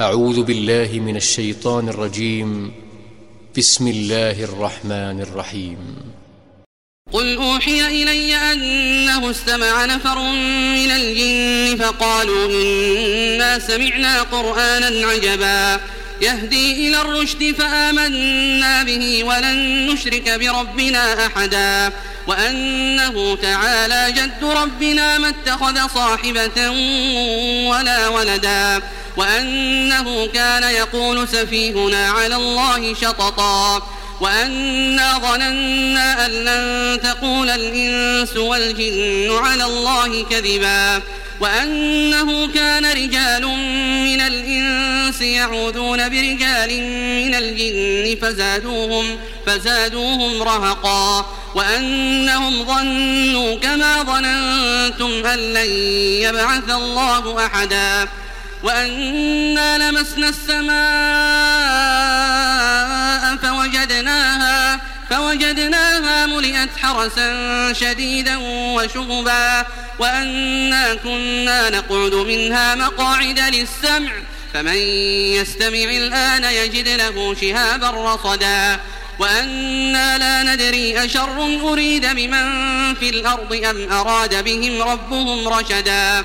أعوذ بالله من الشيطان الرجيم. بسم الله الرحمن الرحيم. قل أوحي إلي أنه استمع نفر من الجن فقالوا إنا سمعنا قرآنا عجبا. يهدي إلى الرشد فآمنا به ولن نشرك بربنا أحدا. وأنه تعالى جد ربنا ما اتخذ صاحبة ولا ولدا. وأنه كان يقول سفيهنا على الله شططا وأنا ظننا أن لن تقول الإنس والجن على الله كذبا وأنه كان رجال من الإنس يعوذون برجال من الجن فزادوهم, فزادوهم رهقا وأنهم ظنوا كما ظننتم أن لن يبعث الله أحدا وأنا لمسنا السماء فوجدناها فوجدناها ملئت حرسا شديدا وشهبا وأنا كنا نقعد منها مقاعد للسمع فمن يستمع الآن يجد له شهابا رصدا. وأنا لا ندري أشر أريد بمن في الأرض أم أراد بهم ربهم رشدا.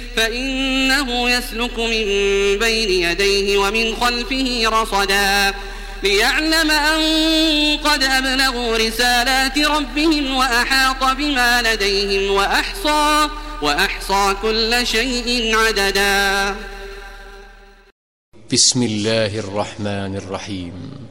فإنه يسلك من بين يديه ومن خلفه رصدا ليعلم أن قد أبلغوا رسالات ربهم وأحاط بما لديهم وأحصى وأحصى كل شيء عددا. بسم الله الرحمن الرحيم.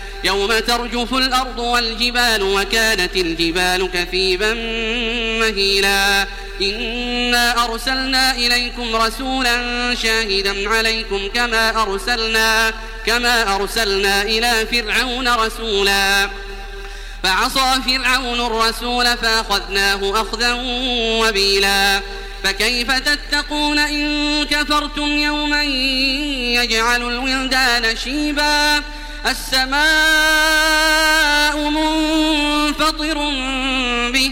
يوم ترجف الأرض والجبال وكانت الجبال كثيبا مهيلا. إنا أرسلنا إليكم رسولا شاهدا عليكم كما أرسلنا كما أرسلنا إلى فرعون رسولا. فعصى فرعون الرسول فأخذناه أخذا وبيلا. فكيف تتقون إن كفرتم يوما يجعل الولدان شيبا؟ السماء منفطر به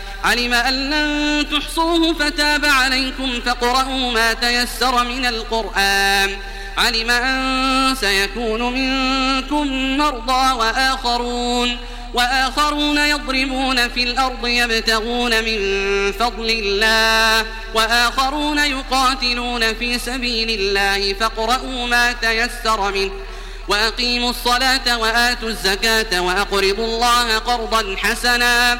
علم أن لن تحصوه فتاب عليكم فاقرؤوا ما تيسر من القرآن. علم أن سيكون منكم مرضى وآخرون وآخرون يضربون في الأرض يبتغون من فضل الله وآخرون يقاتلون في سبيل الله فاقرؤوا ما تيسر منه. وأقيموا الصلاة وآتوا الزكاة وأقرضوا الله قرضا حسنا.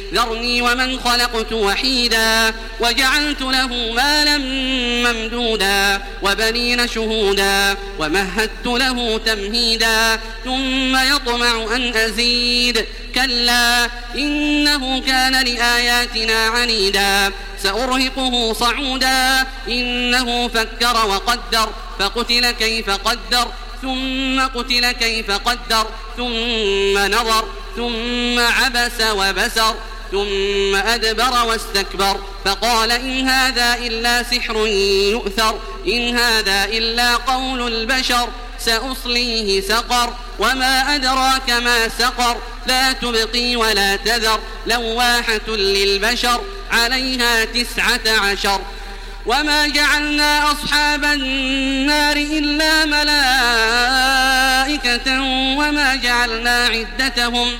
ذرني ومن خلقت وحيدا وجعلت له مالا ممدودا وبنين شهودا ومهدت له تمهيدا ثم يطمع أن أزيد. كلا إنه كان لآياتنا عنيدا. سأرهقه صعودا. إنه فكر وقدر. فقتل كيف قدر. ثم قتل كيف قدر. ثم نظر. ثم عبس وبسر. ثم أدبر واستكبر فقال إن هذا إلا سحر يؤثر إن هذا إلا قول البشر سأصليه سقر وما أدراك ما سقر لا تبقي ولا تذر لواحة للبشر عليها تسعة عشر وما جعلنا أصحاب النار إلا ملائكة وما جعلنا عدتهم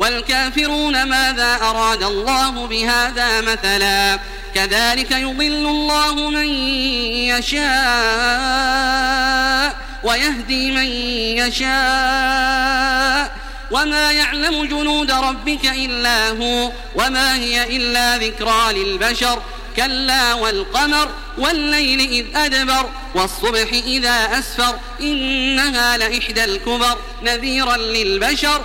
والكافرون ماذا أراد الله بهذا مثلا؟ كذلك يضل الله من يشاء ويهدي من يشاء. وما يعلم جنود ربك إلا هو وما هي إلا ذكرى للبشر. كلا والقمر والليل إذ أدبر والصبح إذا أسفر. إنها لإحدى الكبر نذيرا للبشر.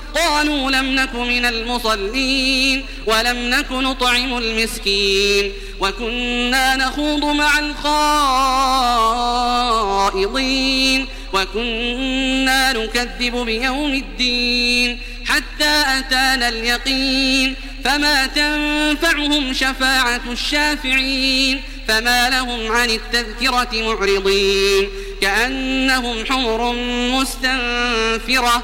قالوا لم نك من المصلين ولم نك نطعم المسكين وكنا نخوض مع الخائضين وكنا نكذب بيوم الدين حتى أتانا اليقين فما تنفعهم شفاعة الشافعين فما لهم عن التذكرة معرضين كأنهم حمر مستنفرة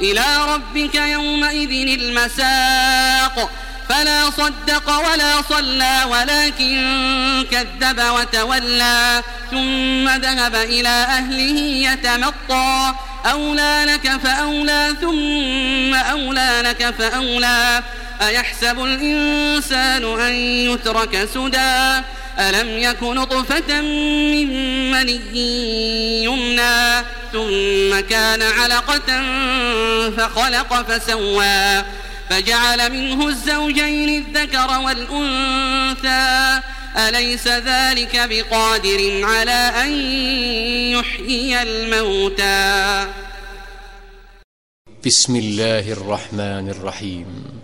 إلى ربك يومئذ المساق. فلا صدق ولا صلى ولكن كذب وتولى. ثم ذهب إلى أهله يتمطى. أولى لك فأولى ثم أولى لك فأولى. أيحسب الإنسان أن يترك سدى؟ ألم يك نطفة من مني يمنى ثم كان علقة فخلق فسوى فجعل منه الزوجين الذكر والأنثى. أليس ذلك بقادر على أن يحيي الموتى؟ بسم الله الرحمن الرحيم.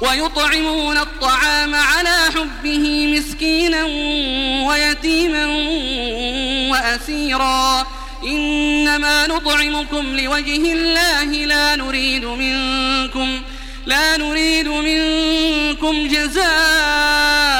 ويطعمون الطعام على حبه مسكينا ويتيما وأسيرا. إنما نطعمكم لوجه الله لا نريد منكم لا نريد منكم جزاء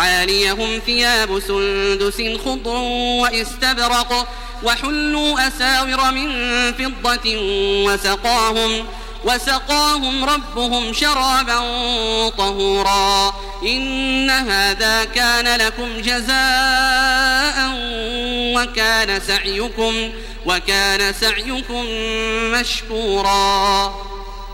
عاليهم ثياب سندس خضر واستبرق وحلوا أساور من فضة وسقاهم وسقاهم ربهم شرابا طهورا إن هذا كان لكم جزاء وكان سعيكم وكان سعيكم مشكورا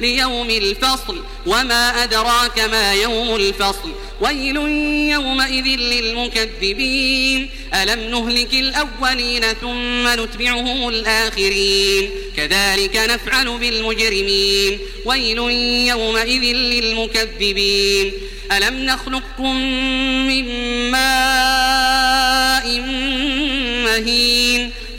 ليوم الفصل وما أدراك ما يوم الفصل. ويل يومئذ للمكذبين. ألم نهلك الأولين ثم نتبعهم الآخرين؟ كذلك نفعل بالمجرمين. ويل يومئذ للمكذبين. ألم نخلقكم من ماء مهين؟